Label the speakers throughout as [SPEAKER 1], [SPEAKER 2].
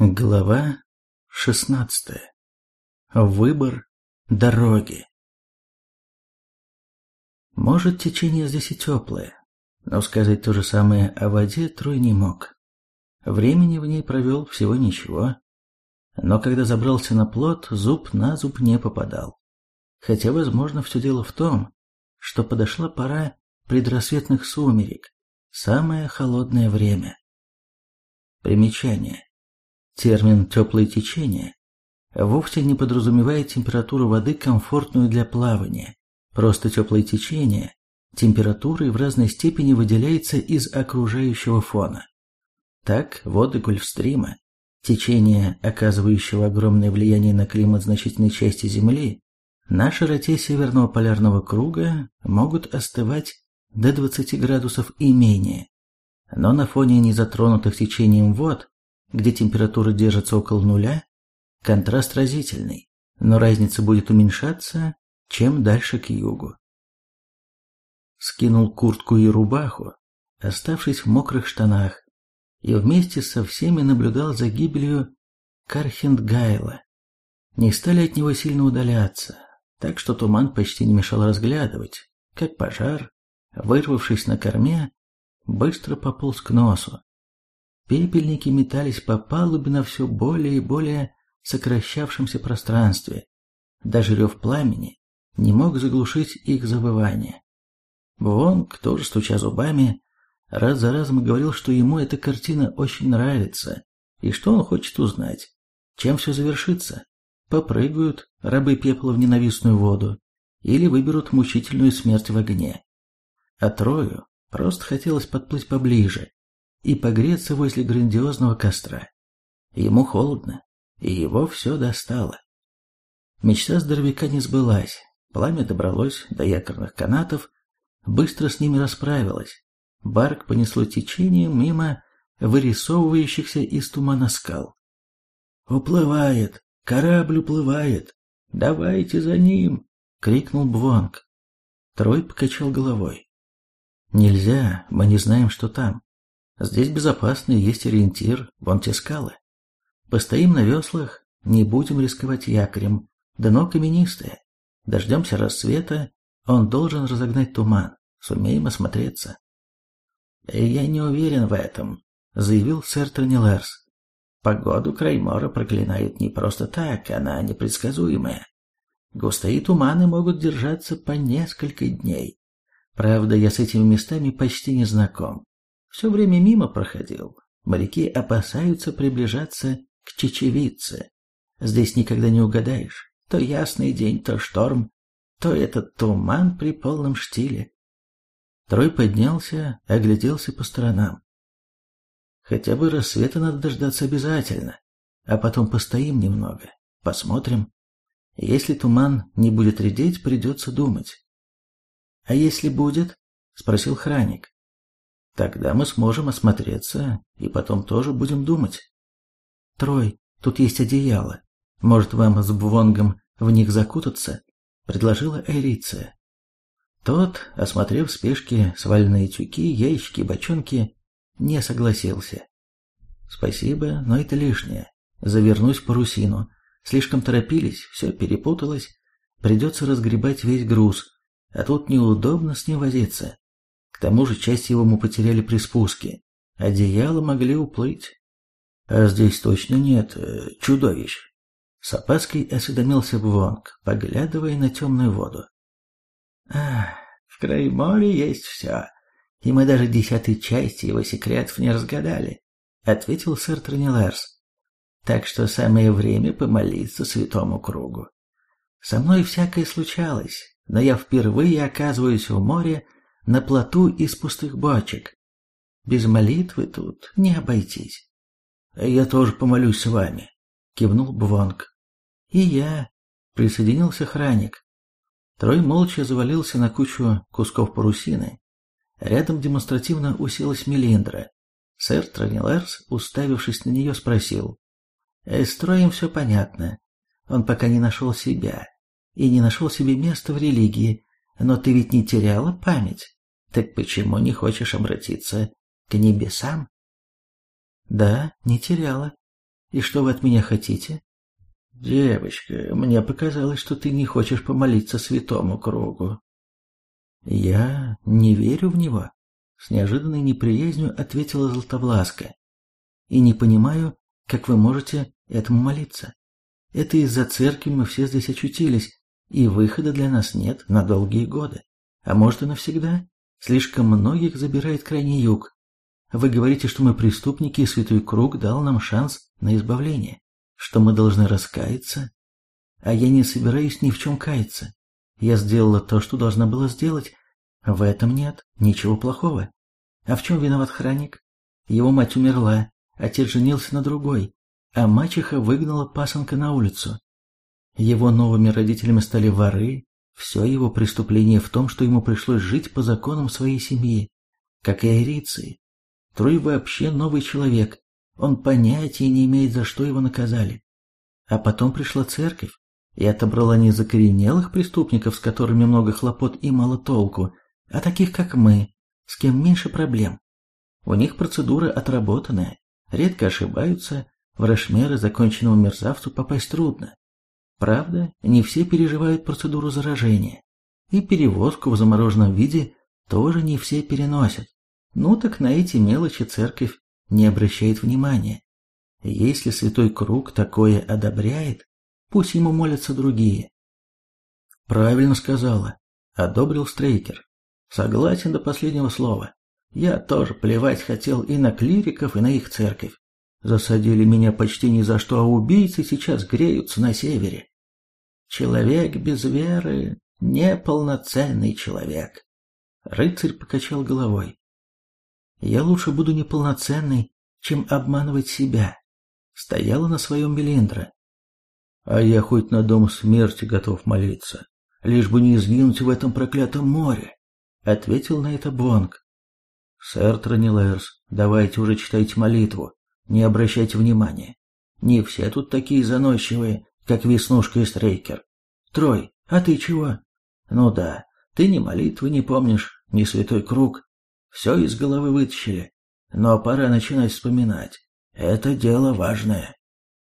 [SPEAKER 1] Глава 16. Выбор дороги. Может, течение здесь и теплое, но сказать то же самое о воде Трой не мог. Времени в ней провел всего ничего, но когда забрался на плот, зуб на зуб не попадал. Хотя, возможно, все дело в том, что подошла пора предрассветных сумерек, самое холодное время. Примечание. Термин «теплое течение» вовсе не подразумевает температуру воды, комфортную для плавания. Просто теплое течение температурой в разной степени выделяется из окружающего фона. Так, воды Гольфстрима, течение, оказывающего огромное влияние на климат значительной части Земли, на широте Северного полярного круга могут остывать до 20 градусов и менее. Но на фоне незатронутых течением вод где температура держится около нуля, контраст разительный, но разница будет уменьшаться, чем дальше к югу. Скинул куртку и рубаху, оставшись в мокрых штанах, и вместе со всеми наблюдал за гибелью Кархендгайла. Не стали от него сильно удаляться, так что туман почти не мешал разглядывать, как пожар, вырвавшись на корме, быстро пополз к носу. Пепельники метались по палубе на все более и более сокращавшемся пространстве. Даже рев пламени не мог заглушить их завывание. Вонг, тоже стуча зубами, раз за разом говорил, что ему эта картина очень нравится, и что он хочет узнать, чем все завершится. Попрыгают рабы пепла в ненавистную воду или выберут мучительную смерть в огне. А Трою просто хотелось подплыть поближе, и погреться возле грандиозного костра. Ему холодно, и его все достало. Мечта здоровяка не сбылась, пламя добралось до якорных канатов, быстро с ними расправилось. Барк понесло течением мимо вырисовывающихся из тумана скал. «Уплывает! Корабль уплывает! Давайте за ним!» — крикнул Бвонг. Трой покачал головой. «Нельзя, мы не знаем, что там. Здесь безопасно и есть ориентир, вон те скалы. Постоим на веслах, не будем рисковать якорем, дно каменистое. Дождемся рассвета, он должен разогнать туман, сумеем осмотреться. «Я не уверен в этом», — заявил сэр Тронилерс. «Погоду Краймора проклинают не просто так, она непредсказуемая. Густые туманы могут держаться по несколько дней. Правда, я с этими местами почти не знаком. Все время мимо проходил. Моряки опасаются приближаться к чечевице. Здесь никогда не угадаешь. То ясный день, то шторм, то этот туман при полном штиле. Трой поднялся, огляделся по сторонам. Хотя бы рассвета надо дождаться обязательно, а потом постоим немного, посмотрим. Если туман не будет редеть, придется думать. — А если будет? — спросил Храник. Тогда мы сможем осмотреться и потом тоже будем думать. Трой, тут есть одеяло. Может, вам с Бвонгом в них закутаться? Предложила Эриция. Тот, осмотрев в спешке свальные тюки, яички, бочонки, не согласился. Спасибо, но это лишнее. Завернусь в парусину. Слишком торопились, все перепуталось. Придется разгребать весь груз, а тут неудобно с ним возиться. К тому же часть его мы потеряли при спуске. Одеяла могли уплыть. А здесь точно нет э, чудовищ. С опаской осведомился Бвонг, поглядывая на темную воду. Ах, в крае моря есть все, и мы даже десятой части его секретов не разгадали, ответил сэр Тронилерс. Так что самое время помолиться святому кругу. Со мной всякое случалось, но я впервые оказываюсь в море на плоту из пустых бочек. Без молитвы тут не обойтись. Я тоже помолюсь с вами, кивнул Бвонг. И я, присоединился Храник. Трой молча завалился на кучу кусков парусины. Рядом демонстративно уселась Мелиндра. Сэр Тронилерс, уставившись на нее, спросил. «Э, «С Троем все понятно. Он пока не нашел себя и не нашел себе места в религии, но ты ведь не теряла память?» Так почему не хочешь обратиться к небесам? Да, не теряла. И что вы от меня хотите? Девочка, мне показалось, что ты не хочешь помолиться святому кругу. Я не верю в него, с неожиданной неприязнью ответила Златовласка. И не понимаю, как вы можете этому молиться. Это из-за церкви мы все здесь очутились, и выхода для нас нет на долгие годы. А может и навсегда. Слишком многих забирает крайний юг. Вы говорите, что мы преступники, и Святой Круг дал нам шанс на избавление, что мы должны раскаяться. А я не собираюсь ни в чем каяться. Я сделала то, что должна была сделать. В этом нет ничего плохого. А в чем виноват храник? Его мать умерла, отец женился на другой, а мачеха выгнала пасынка на улицу. Его новыми родителями стали воры, все его преступление в том, что ему пришлось жить по законам своей семьи, как и Айриции. Трой вообще новый человек, он понятия не имеет, за что его наказали. А потом пришла церковь и отобрала не закоренелых преступников, с которыми много хлопот и мало толку, а таких, как мы, с кем меньше проблем. У них процедура отработанная, редко ошибаются, в Рашмеры законченному мерзавцу попасть трудно. Правда, не все переживают процедуру заражения, и перевозку в замороженном виде тоже не все переносят. Ну так на эти мелочи церковь не обращает внимания. Если Святой Круг такое одобряет, пусть ему молятся другие. Правильно сказала, одобрил Стрейкер. Согласен до последнего слова. Я тоже плевать хотел и на клириков, и на их церковь. Засадили меня почти ни за что, а убийцы сейчас греются на севере. Человек без веры — неполноценный человек. Рыцарь покачал головой. Я лучше буду неполноценный, чем обманывать себя. Стояла на своем Мелиндра. А я хоть на дом смерти готов молиться, лишь бы не сгинуть в этом проклятом море, ответил на это Бонг. Сэр Тронилерс, давайте уже читайте молитву. Не обращайте внимания. Не все тут такие заносчивые, как Веснушка и Стрейкер. Трой, а ты чего? Ну да, ты ни молитвы не помнишь, ни святой круг. Все из головы вытащили. Но пора начинать вспоминать. Это дело важное.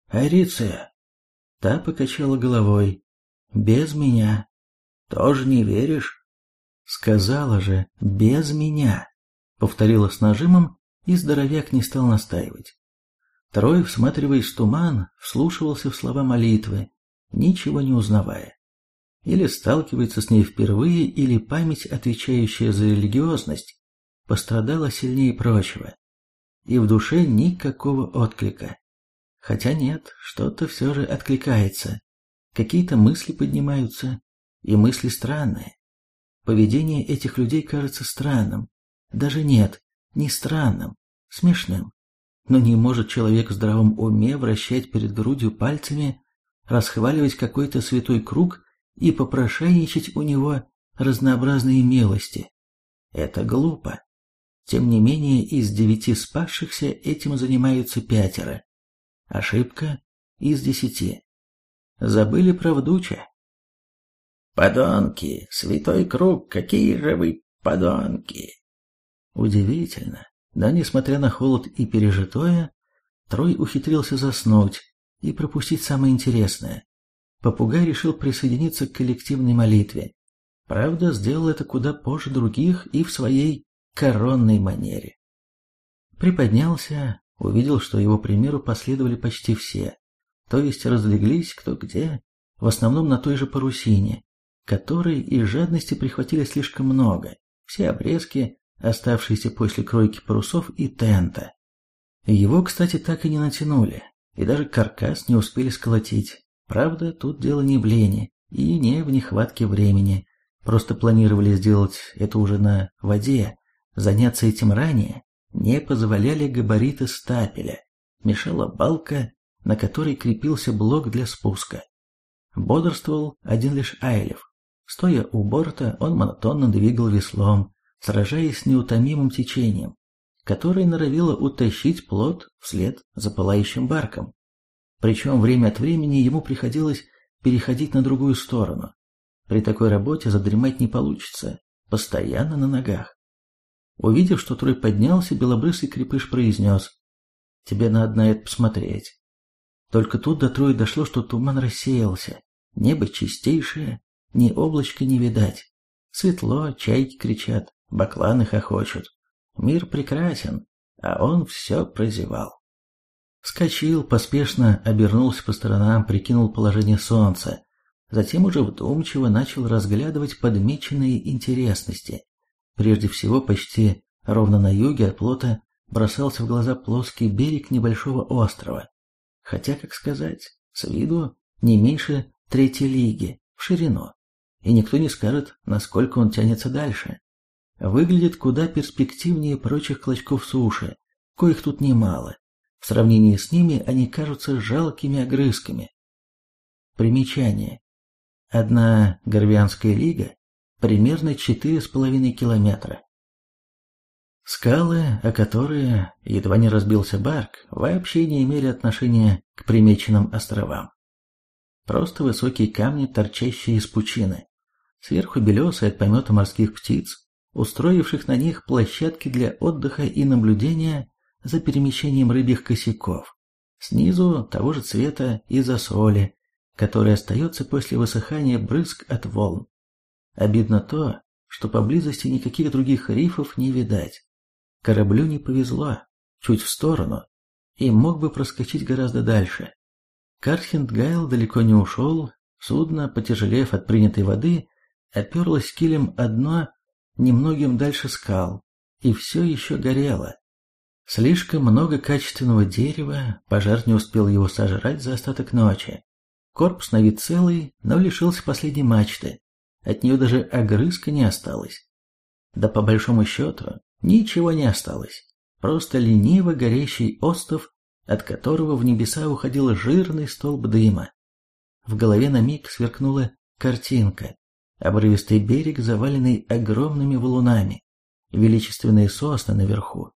[SPEAKER 1] Ариция. Та покачала головой. Без меня. Тоже не веришь? Сказала же, без меня. Повторила с нажимом, и здоровяк не стал настаивать. Трой, всматриваясь в туман, вслушивался в слова молитвы, ничего не узнавая. Или сталкивается с ней впервые, или память, отвечающая за религиозность, пострадала сильнее прочего. И в душе никакого отклика. Хотя нет, что-то все же откликается. Какие-то мысли поднимаются, и мысли странные. Поведение этих людей кажется странным. Даже нет, не странным, смешным. Но не может человек в здравом уме вращать перед грудью пальцами, расхваливать какой-то святой круг и попрошайничать у него разнообразные милости. Это глупо. Тем не менее, из девяти спасшихся этим занимаются пятеро. Ошибка из десяти. Забыли про вдуча.
[SPEAKER 2] «Подонки! Святой круг! Какие же вы подонки!»
[SPEAKER 1] Удивительно, но, несмотря на холод и пережитое, Трой ухитрился заснуть и пропустить самое интересное. Попугай решил присоединиться к коллективной молитве. Правда, сделал это куда позже других и в своей коронной манере. Приподнялся, увидел, что его примеру последовали почти все, то есть разлеглись кто где, в основном на той же парусине, которой из жадности прихватили слишком много, все обрезки, оставшиеся после кройки парусов и тента. Его, кстати, так и не натянули, и даже каркас не успели сколотить. Правда, тут дело не в лени и не в нехватке времени. Просто планировали сделать это уже на воде. Заняться этим ранее не позволяли габариты стапеля. Мешала балка, на которой крепился блок для спуска. Бодрствовал один лишь Айлев. Стоя у борта, он монотонно двигал веслом, сражаясь с неутомимым течением, которое норовило утащить плот вслед за пылающим барком. Причем время от времени ему приходилось переходить на другую сторону. При такой работе задремать не получится, постоянно на ногах. Увидев, что Трой поднялся, белобрысый крепыш произнес, «Тебе надо на это посмотреть». Только тут до Трои дошло, что туман рассеялся. Небо чистейшее, ни облачка не видать. Светло, чайки кричат, бакланы хохочут. Мир прекрасен, а он все прозевал. Вскочил, поспешно обернулся по сторонам, прикинул положение солнца. Затем уже вдумчиво начал разглядывать подмеченные интересности. Прежде всего, почти ровно на юге от плота бросался в глаза плоский берег небольшого острова. Хотя, как сказать, с виду не меньше третьей лиги, в ширину. И никто не скажет, насколько он тянется дальше. Выглядит куда перспективнее прочих клочков суши, коих тут немало. В сравнении с ними они кажутся жалкими огрызками. Примечание. Одна Горвианская лига примерно 4,5 километра. Скалы, о которые едва не разбился Барк, вообще не имели отношения к примеченным островам. Просто высокие камни, торчащие из пучины. Сверху белесые от помета морских птиц, устроивших на них площадки для отдыха и наблюдения за перемещением рыбьих косяков. Снизу того же цвета из-за соли, которая остается после высыхания брызг от волн. Обидно то, что поблизости никаких других рифов не видать. Кораблю не повезло, чуть в сторону, и мог бы проскочить гораздо дальше. Кархиндгайл далеко не ушел, судно, потяжелев от принятой воды, оперлось килем одно немногим дальше скал, и все еще горело. Слишком много качественного дерева, пожар не успел его сожрать за остаток ночи. Корпус на вид целый, но лишился последней мачты. От нее даже огрызка не осталось. Да по большому счету, ничего не осталось. Просто лениво горящий остов, от которого в небеса уходил жирный столб дыма. В голове на миг сверкнула картинка. Обрывистый берег, заваленный огромными валунами. Величественные сосны наверху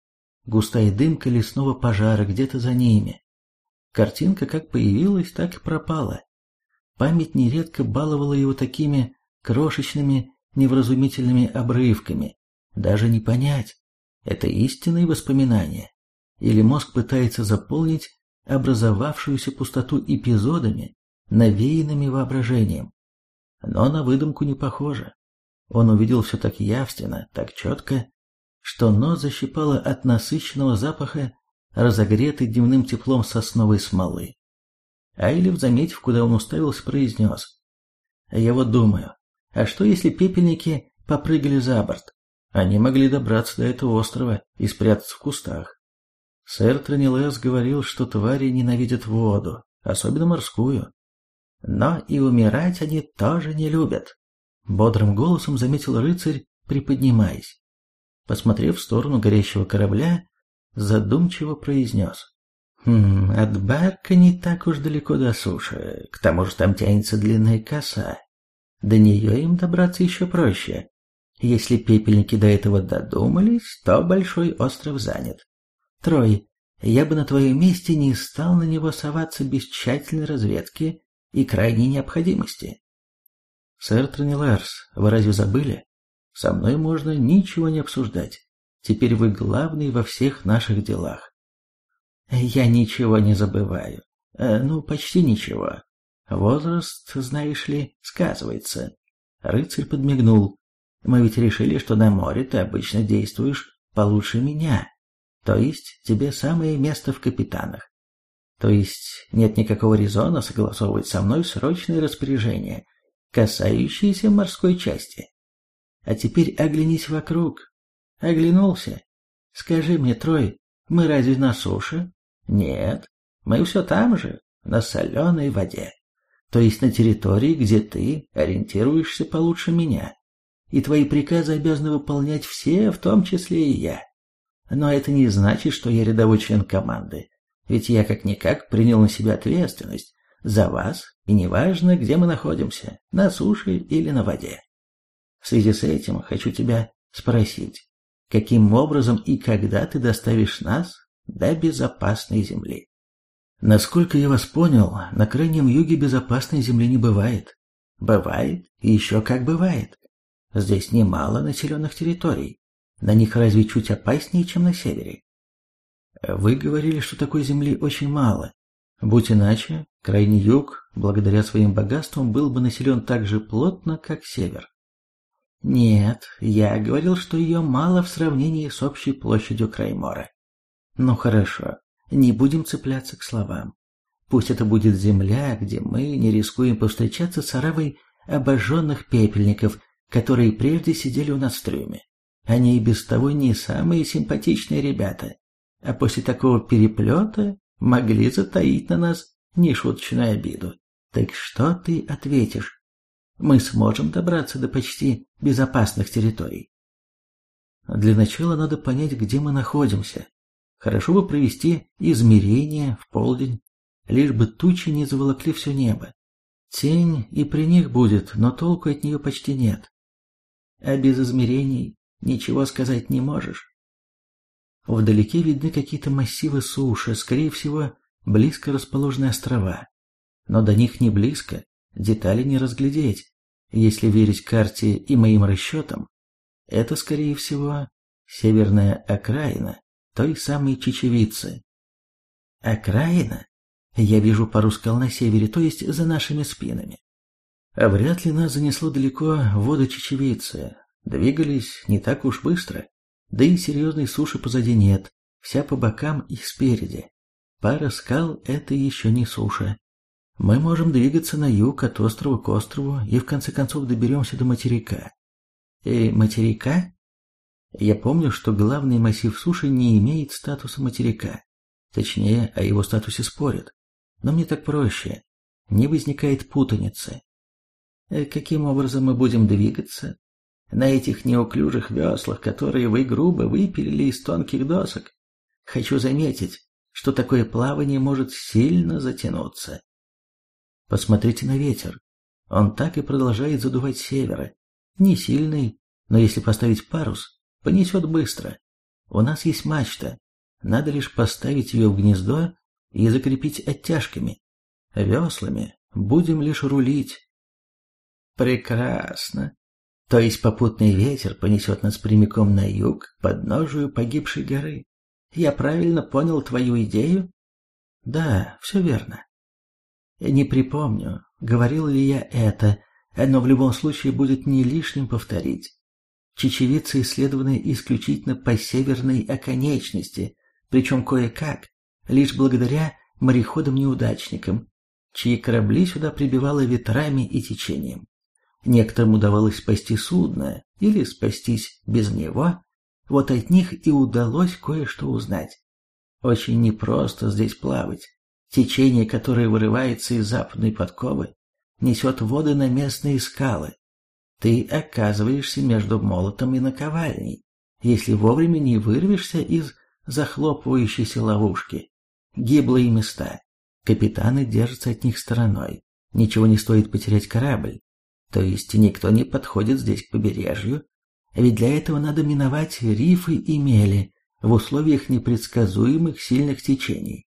[SPEAKER 1] густая дымка лесного пожара где-то за ними. Картинка как появилась, так и пропала. Память нередко баловала его такими крошечными, невразумительными обрывками. Даже не понять, это истинные воспоминания, или мозг пытается заполнить образовавшуюся пустоту эпизодами, навеянными воображением. Но на выдумку не похоже. Он увидел все так явственно, так четко, что нос защипало от насыщенного запаха, разогретой дневным теплом сосновой смолы. Айлев, заметив, куда он уставился, произнес. «Я вот думаю, а что если пепельники попрыгали за борт? Они могли добраться до этого острова и спрятаться в кустах. Сэр Тронилес говорил, что твари ненавидят воду, особенно морскую. Но и умирать они тоже не любят. Бодрым голосом заметил рыцарь, приподнимаясь посмотрев в сторону горящего корабля, задумчиво произнес. «Хм, от барка не так уж далеко до суши, к тому же там тянется длинная коса. До нее им добраться еще проще. Если пепельники до этого додумались, то большой остров занят. Трой, я бы на твоем месте не стал на него соваться без тщательной разведки и крайней необходимости. Сэр Трониларс, вы разве забыли? Со мной можно ничего не обсуждать. Теперь вы главный во всех наших делах. Я ничего не забываю. Э, ну, почти ничего. Возраст, знаешь ли, сказывается. Рыцарь подмигнул. Мы ведь решили, что на море ты обычно действуешь получше меня. То есть тебе самое место в капитанах. То есть нет никакого резона согласовывать со мной срочные распоряжения, касающиеся морской части. А теперь оглянись вокруг. Оглянулся. Скажи мне, Трой, мы разве на суше? Нет, мы все там же, на соленой воде. То есть на территории, где ты ориентируешься получше меня. И твои приказы обязаны выполнять все, в том числе и я. Но это не значит, что я рядовой член команды. Ведь я как-никак принял на себя ответственность за вас, и неважно, где мы находимся, на суше или на воде. В связи с этим хочу тебя спросить, каким образом и когда ты доставишь нас до безопасной земли? Насколько я вас понял, на крайнем юге безопасной земли не бывает. Бывает, и еще как бывает. Здесь немало населенных территорий. На них разве чуть опаснее, чем на севере? Вы говорили, что такой земли очень мало. Будь иначе, крайний юг, благодаря своим богатствам, был бы населен так же плотно, как север. Нет, я говорил, что ее мало в сравнении с общей площадью Краймора. Ну хорошо, не будем цепляться к словам. Пусть это будет земля, где мы не рискуем повстречаться с оравой обожженных пепельников, которые прежде сидели у нас в трюме. Они и без того не самые симпатичные ребята, а после такого переплета могли затаить на нас нешуточную обиду. Так что ты ответишь? Мы сможем добраться до почти безопасных территорий. Для начала надо понять, где мы находимся. Хорошо бы провести измерения в полдень, лишь бы тучи не заволокли все небо. Тень и при них будет, но толку от нее почти нет. А без измерений ничего сказать не можешь. Вдалеке видны какие-то массивы суши, скорее всего, близко расположенные острова. Но до них не близко, детали не разглядеть. Если верить карте и моим расчетам, это, скорее всего, северная окраина той самой чечевицы. Окраина? Я вижу пару скал на севере, то есть за нашими спинами. А вряд ли нас занесло далеко в воду чечевицы. Двигались не так уж быстро. Да и серьезной суши позади нет, вся по бокам и спереди. Пара скал — это еще не суша. Мы можем двигаться на юг от острова к острову и в конце концов доберемся до материка. И материка? Я помню, что главный массив суши не имеет статуса материка. Точнее, о его статусе спорят. Но мне так проще. Не возникает путаницы. Э, каким образом мы будем двигаться? На этих неуклюжих веслах, которые вы грубо выпилили из тонких досок. Хочу заметить, что такое плавание может сильно затянуться. Посмотрите на ветер. Он так и продолжает задувать севера. Не сильный, но если поставить парус, понесет быстро. У нас есть мачта. Надо лишь поставить ее в гнездо и закрепить оттяжками. Веслами будем лишь рулить. Прекрасно. То есть попутный ветер понесет нас прямиком на юг, подножию погибшей горы. Я правильно понял твою идею? Да, все верно. Не припомню, говорил ли я это, но в любом случае будет не лишним повторить. Чечевицы исследованы исключительно по северной оконечности, причем кое-как, лишь благодаря мореходам-неудачникам, чьи корабли сюда прибивало ветрами и течением. Некоторым удавалось спасти судно или спастись без него, вот от них и удалось кое-что узнать. Очень непросто здесь плавать. Течение, которое вырывается из западной подковы, несет воды на местные скалы. Ты оказываешься между молотом и наковальней, если вовремя не вырвешься из захлопывающейся ловушки. Гиблые места. Капитаны держатся от них стороной. Ничего не стоит потерять корабль. То есть никто не подходит здесь к побережью, ведь для этого надо миновать рифы и мели в условиях непредсказуемых сильных течений.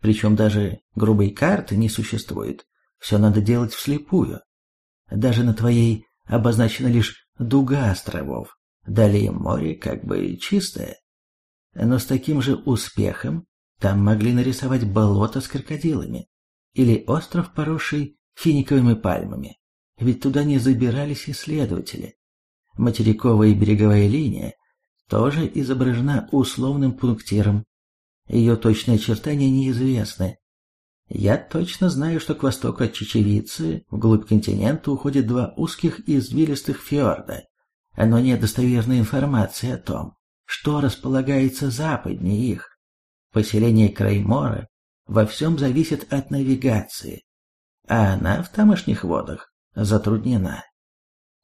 [SPEAKER 1] Причем даже грубой карты не существует, все надо делать вслепую. Даже на твоей обозначена лишь дуга островов, далее море как бы чистое. Но с таким же успехом там могли нарисовать болото с крокодилами или остров, поросший финиковыми пальмами, ведь туда не забирались исследователи. Материковая и береговая линия тоже изображена условным пунктиром. Ее точные очертания неизвестны. Я точно знаю, что к востоку от Чечевицы, вглубь континента, уходят два узких и извилистых фьорда, но нет достоверной информации о том, что располагается западнее их. Поселение Краймора во всем зависит от навигации, а она в тамошних водах затруднена.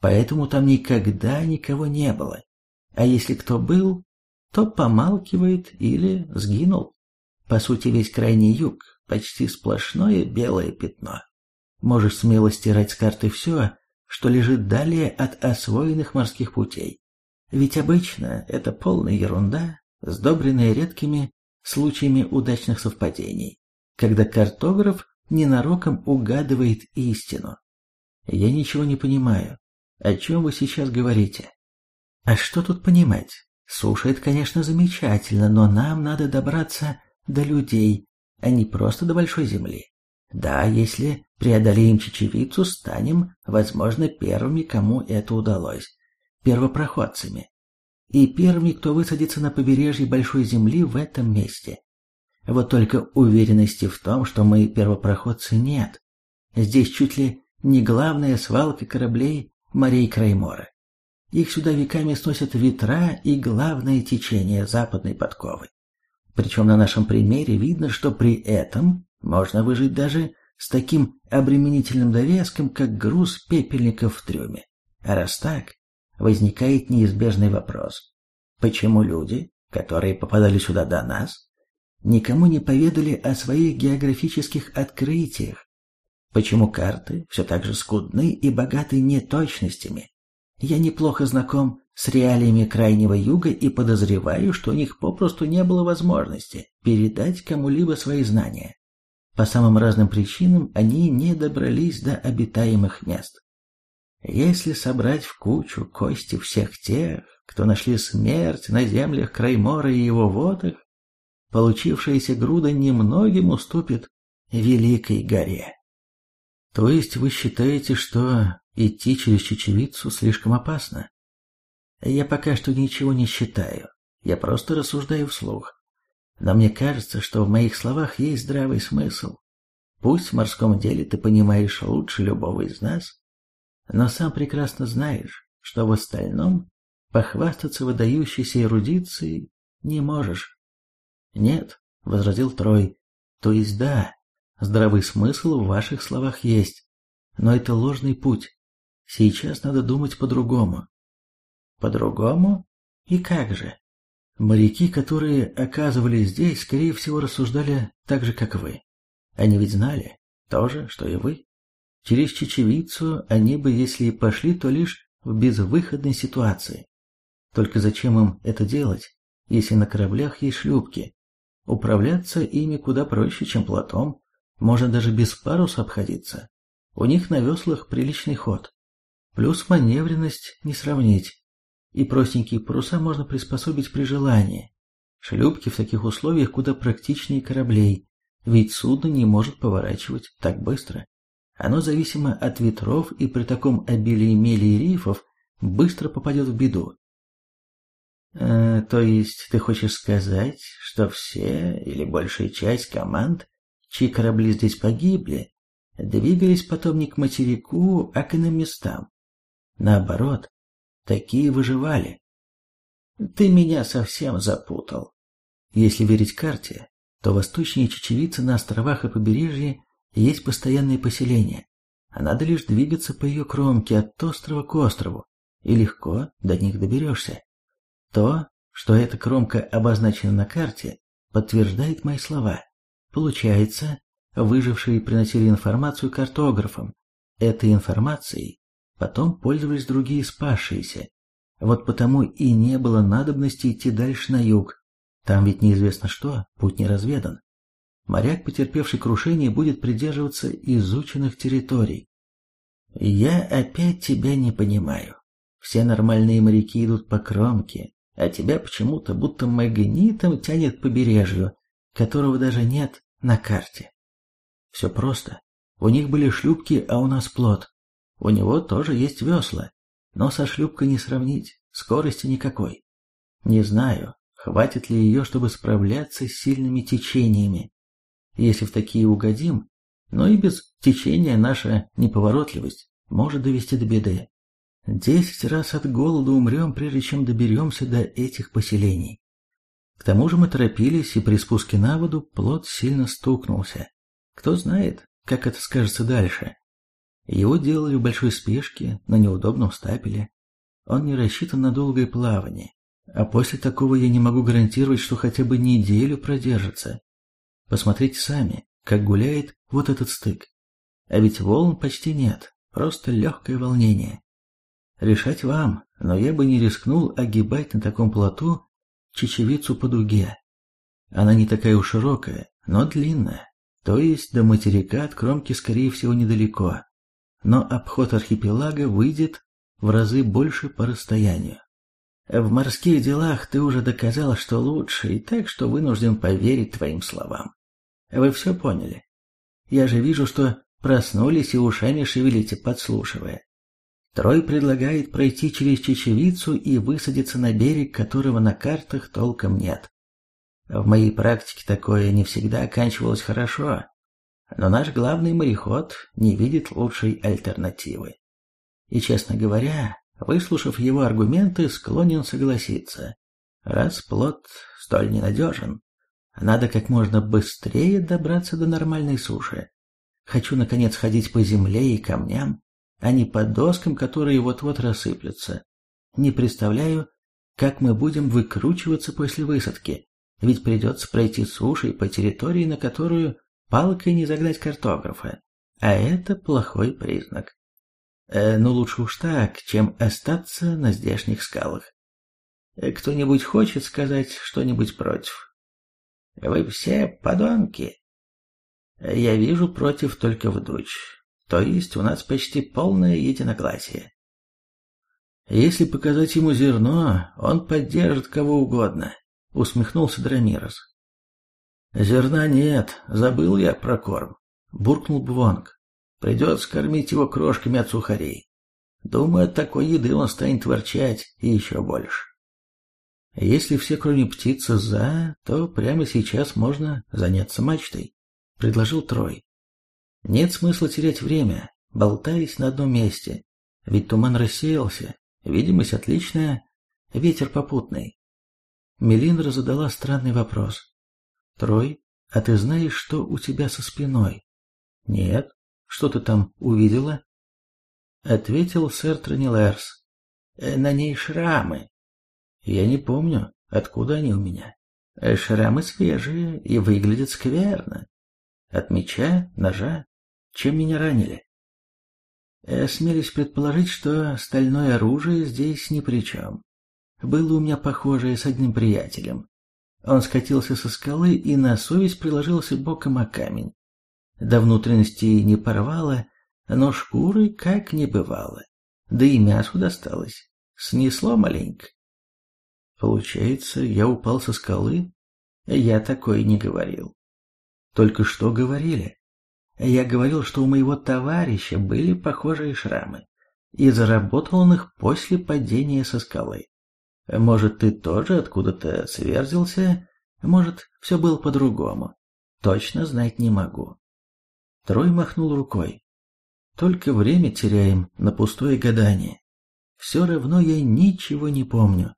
[SPEAKER 1] Поэтому там никогда никого не было. А если кто был, то помалкивает или сгинул. По сути, весь крайний юг – почти сплошное белое пятно. Можешь смело стирать с карты все, что лежит далее от освоенных морских путей. Ведь обычно это полная ерунда, сдобренная редкими случаями удачных совпадений, когда картограф ненароком угадывает истину. Я ничего не понимаю. О чем вы сейчас говорите? А что тут понимать? Суша это, конечно, замечательно, но нам надо добраться до людей,
[SPEAKER 2] а не просто до Большой Земли. Да, если преодолеем чечевицу, станем, возможно, первыми, кому это удалось, первопроходцами. И первыми, кто высадится на побережье Большой Земли в этом месте. Вот только уверенности в том, что мы первопроходцы, нет. Здесь чуть ли не главная свалка кораблей морей Краймора. Их сюда веками сносят ветра и главное течение западной подковы. Причем на нашем примере видно, что при этом можно выжить даже с таким обременительным довеском, как груз пепельников в трюме. А раз так, возникает неизбежный вопрос. Почему люди, которые попадали сюда до нас, никому не поведали о своих географических открытиях? Почему карты все так же скудны и богаты неточностями? Я неплохо знаком с реалиями Крайнего Юга и подозреваю, что у них попросту не было возможности передать кому-либо свои знания. По самым разным причинам они не добрались до обитаемых мест. Если собрать в кучу кости всех тех, кто нашли смерть на землях Краймора и его водах, получившаяся груда немногим уступит Великой горе. То есть вы считаете, что идти через чечевицу слишком опасно? Я пока что ничего не считаю, я просто рассуждаю вслух. Но мне кажется, что в моих словах есть здравый смысл. Пусть в морском деле ты понимаешь лучше любого из нас, но сам прекрасно знаешь, что в остальном похвастаться выдающейся эрудицией не можешь. Нет, возразил Трой, то есть да, здравый смысл в ваших словах есть, но это ложный путь. Сейчас надо думать по-другому. По-другому? И как же? Моряки, которые оказывались здесь, скорее всего, рассуждали так же, как вы. Они ведь знали то же, что и вы. Через чечевицу они бы, если и пошли, то лишь в безвыходной ситуации. Только зачем им это делать, если на кораблях есть шлюпки? Управляться ими куда проще, чем плотом. Можно даже без паруса обходиться. У них на веслах приличный ход. Плюс маневренность не сравнить и простенькие паруса можно приспособить при желании. Шлюпки в таких условиях куда практичнее кораблей, ведь судно не может поворачивать так быстро. Оно зависимо от ветров и при таком обилии мели и рифов быстро попадет в беду. Э, то есть ты хочешь сказать, что все или большая часть команд, чьи корабли здесь погибли, двигались потом не к материку, а к иным местам? Наоборот, Такие выживали. Ты меня совсем запутал. Если верить карте, то восточнее Чечевицы на островах и побережье есть постоянные поселения, а надо лишь двигаться по ее кромке от острова к острову, и легко до них доберешься. То, что эта кромка обозначена на карте, подтверждает мои слова. Получается, выжившие приносили информацию картографам. Этой информацией Потом пользовались другие спасшиеся. Вот потому и не было надобности идти дальше на юг. Там ведь неизвестно что, путь не разведан. Моряк, потерпевший крушение, будет придерживаться изученных территорий. Я опять тебя не понимаю. Все нормальные моряки идут по кромке, а тебя почему-то будто магнитом тянет к побережью, которого даже нет на карте. Все просто. У них были шлюпки, а у нас плот. У него тоже есть весла, но со шлюпкой не сравнить, скорости никакой. Не знаю, хватит ли ее, чтобы справляться с сильными течениями. Если в такие угодим, но и без течения наша неповоротливость может довести до беды. Десять раз от голода умрем, прежде чем доберемся до этих поселений. К тому же мы торопились, и при спуске на воду плот сильно стукнулся. Кто знает, как это скажется дальше. Его делали в большой спешке, на неудобном стапеле. Он не рассчитан на долгое плавание, а после такого я не могу гарантировать, что хотя бы неделю продержится. Посмотрите сами, как гуляет вот этот стык. А ведь волн почти нет, просто легкое волнение. Решать вам, но я бы не рискнул огибать на таком плоту чечевицу по дуге. Она не такая уж широкая, но длинная, то есть до материка от кромки скорее всего недалеко но обход архипелага выйдет в разы больше по расстоянию. В морских делах ты уже доказал, что лучше, и так что вынужден поверить твоим словам. Вы все поняли? Я же вижу, что проснулись и ушами шевелите, подслушивая. Трой предлагает пройти через чечевицу и высадиться на берег, которого на картах толком нет. В моей практике такое не всегда оканчивалось хорошо, но наш главный мореход не видит лучшей альтернативы. И, честно говоря, выслушав его аргументы, склонен согласиться. Раз плод столь ненадежен, надо как можно быстрее добраться до нормальной суши. Хочу, наконец, ходить по земле и камням, а не по доскам, которые вот-вот рассыплются. Не представляю, как мы будем выкручиваться после высадки, ведь придется пройти сушей по территории, на которую палкой не загнать картографа, а это плохой признак. Э, ну лучше уж так, чем остаться на здешних скалах. Э, кто-нибудь хочет сказать что-нибудь против? Вы все подонки. Я вижу против только вдуч. То есть у нас почти полное единогласие. Если показать ему зерно, он поддержит кого угодно, усмехнулся Драмирос. Зерна нет, забыл я про корм, буркнул Бвонг. Придется кормить его крошками от сухарей. Думаю, от такой еды он станет ворчать и еще больше. Если все, кроме птицы, за, то прямо сейчас можно заняться мачтой, предложил Трой. Нет смысла терять время, болтаясь на одном месте, ведь туман рассеялся, видимость отличная, ветер попутный. Мелиндра задала странный вопрос. «Трой, а ты знаешь, что у тебя со спиной?» «Нет. Что ты там увидела?» Ответил сэр Тронилерс. «Э, «На ней шрамы». «Я не помню, откуда они у меня. Э, шрамы свежие и выглядят скверно. От меча, ножа, чем меня ранили. Смелись предположить, что стальное оружие здесь ни при чем. Было у меня похожее с одним приятелем. Он скатился со скалы и на совесть приложился боком о камень. До внутренности не порвало, но шкуры как не бывало. Да и мясу досталось. Снесло маленько. Получается, я упал со скалы? Я такое не говорил. Только что говорили? Я говорил, что у моего товарища были похожие шрамы, и заработал он их после падения со скалы. Может, ты тоже откуда-то сверзился? Может, все было по-другому? Точно знать не могу. Трой махнул рукой. Только время теряем на пустое гадание. Все равно я ничего не помню.